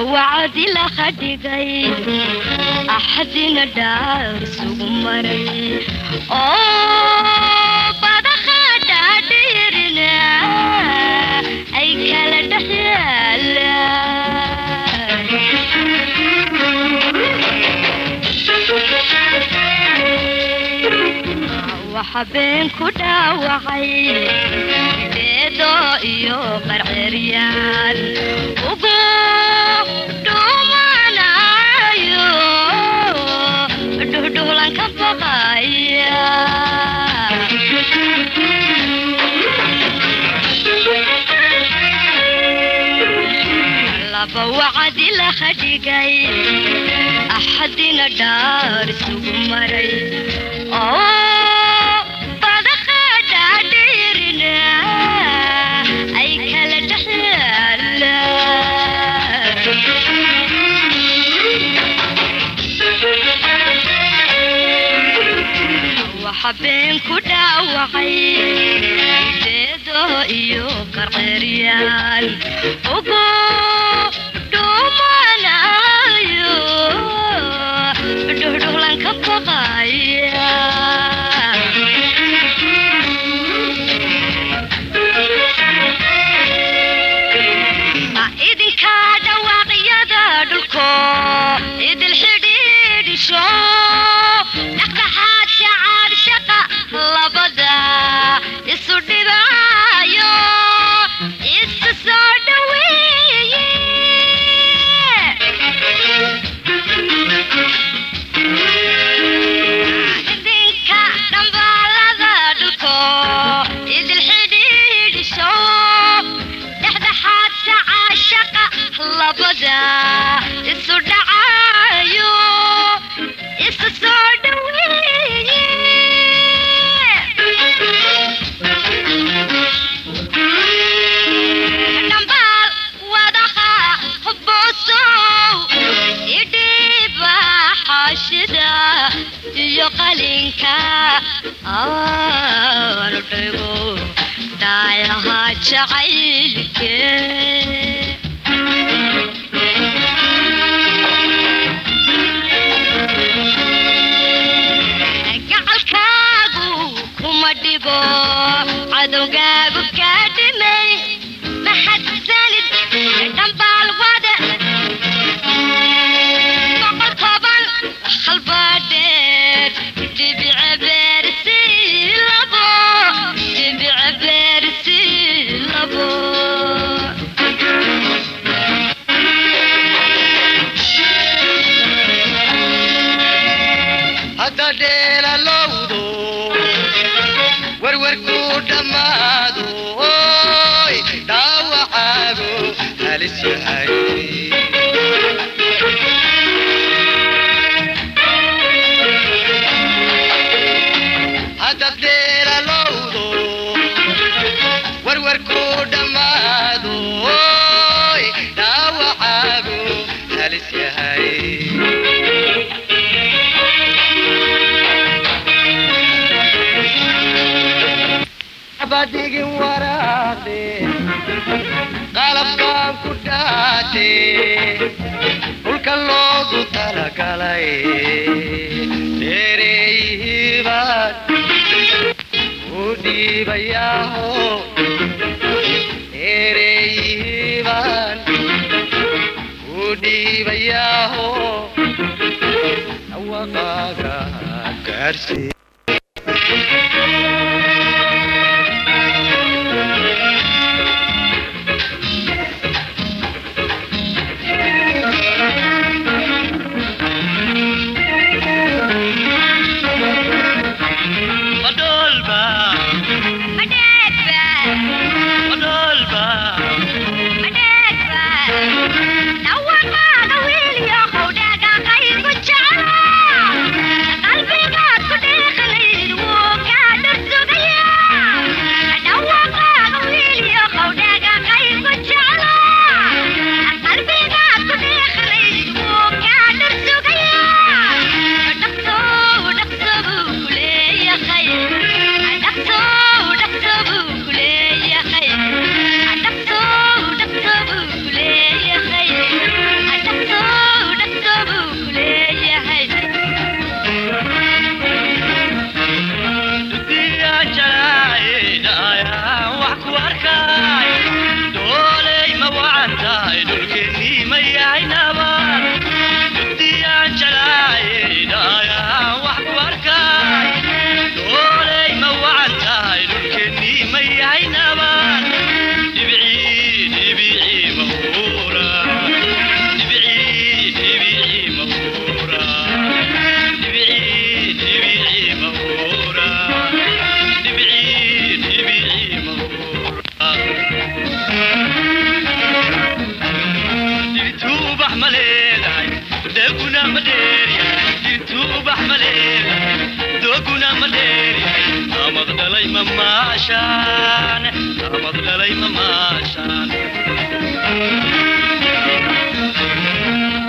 وعدل خدقي أحزن دار سمري أو بدخا داديرنا أي كلا دهيالا وحبين كدا وعي. بيدو إيو قرعريان وقول हटिगै अहदिन डार सुमरै ओ पदख डाडिरन ऐखल डहल وحبين كدا وعي وقول aanu dhigo dhaayaha jacaylke halis yahay hadda dheelalowdo werwerku dhammaado dhaawacaagu halis yahay abadhigin waraaqe qalabkaan ku dhaate dhulka loogu talagalay dheereeyihiibaan u dhiibayaaho dheereeyihiibaan u dhiibayaaho awaqaaga gaarsi love. كاي دولي موعد زايد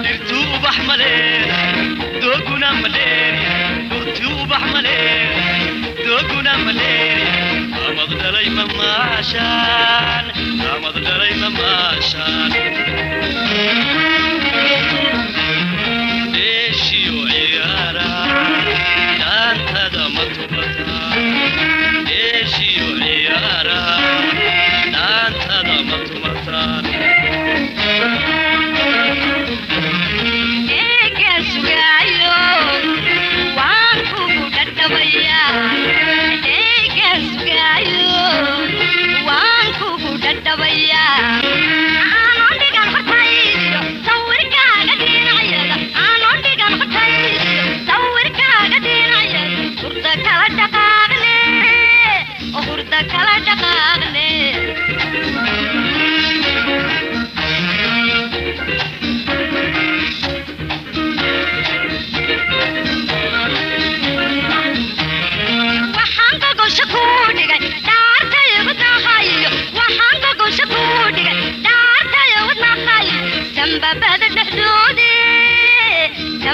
dhirtu ubax maleeda dooguna maleerya dhurti ubax maleeda dooguna maleerya amad dhalay ma maashaan amad dhalay ma maashaan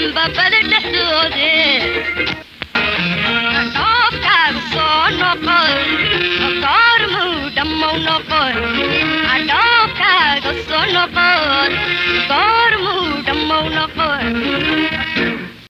Il va bene le donne No cazzo no poi No dormo da mo no poi No